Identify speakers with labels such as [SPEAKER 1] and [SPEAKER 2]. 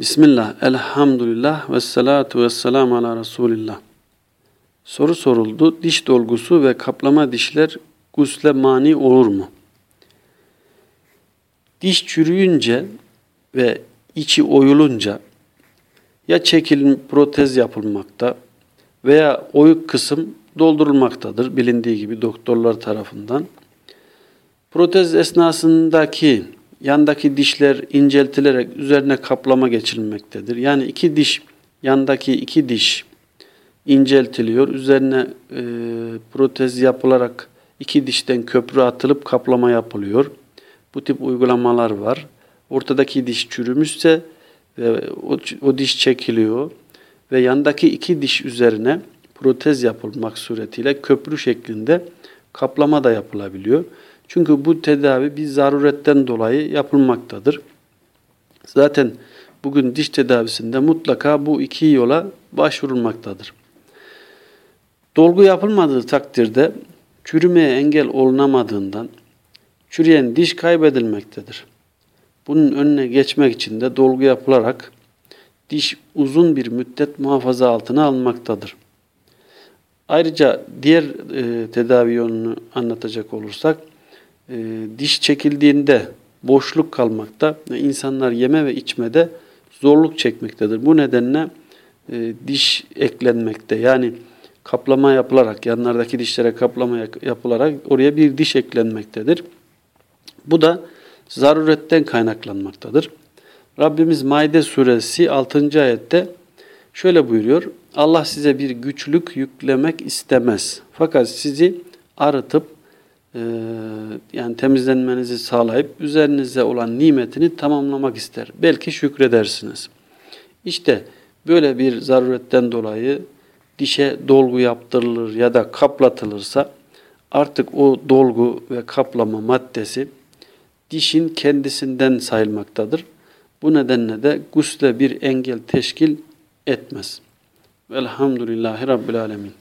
[SPEAKER 1] Bismillah, elhamdülillah ve salatu ve selamu ala Resulillah. Soru soruldu. Diş dolgusu ve kaplama dişler gusle mani olur mu? Diş çürüyünce ve içi oyulunca ya çekilin protez yapılmakta veya oyuk kısım doldurulmaktadır bilindiği gibi doktorlar tarafından. Protez esnasındaki yandaki dişler inceltilerek üzerine kaplama geçirilmektedir. Yani iki diş, yandaki iki diş inceltiliyor. Üzerine e, protez yapılarak iki dişten köprü atılıp kaplama yapılıyor. Bu tip uygulamalar var. Ortadaki diş çürümüşse ve o, o diş çekiliyor ve yandaki iki diş üzerine protez yapılmak suretiyle köprü şeklinde kaplama da yapılabiliyor. Çünkü bu tedavi bir zaruretten dolayı yapılmaktadır. Zaten bugün diş tedavisinde mutlaka bu iki yola başvurulmaktadır. Dolgu yapılmadığı takdirde çürümeye engel olunamadığından çürüyen diş kaybedilmektedir. Bunun önüne geçmek için de dolgu yapılarak diş uzun bir müddet muhafaza altına alınmaktadır. Ayrıca diğer e, tedavi yolunu anlatacak olursak, e, diş çekildiğinde boşluk kalmakta ve insanlar yeme ve içmede zorluk çekmektedir. Bu nedenle e, diş eklenmekte. Yani kaplama yapılarak, yanlardaki dişlere kaplama yapılarak oraya bir diş eklenmektedir. Bu da zaruretten kaynaklanmaktadır. Rabbimiz Maide suresi 6. ayette şöyle buyuruyor. Allah size bir güçlük yüklemek istemez. Fakat sizi arıtıp e, yani temizlenmenizi sağlayıp üzerinize olan nimetini tamamlamak ister. Belki şükredersiniz. İşte böyle bir zaruretten dolayı dişe dolgu yaptırılır ya da kaplatılırsa artık o dolgu ve kaplama maddesi dişin kendisinden sayılmaktadır. Bu nedenle de gusle bir engel teşkil etmez. Velhamdülillahi Rabbil Alemin.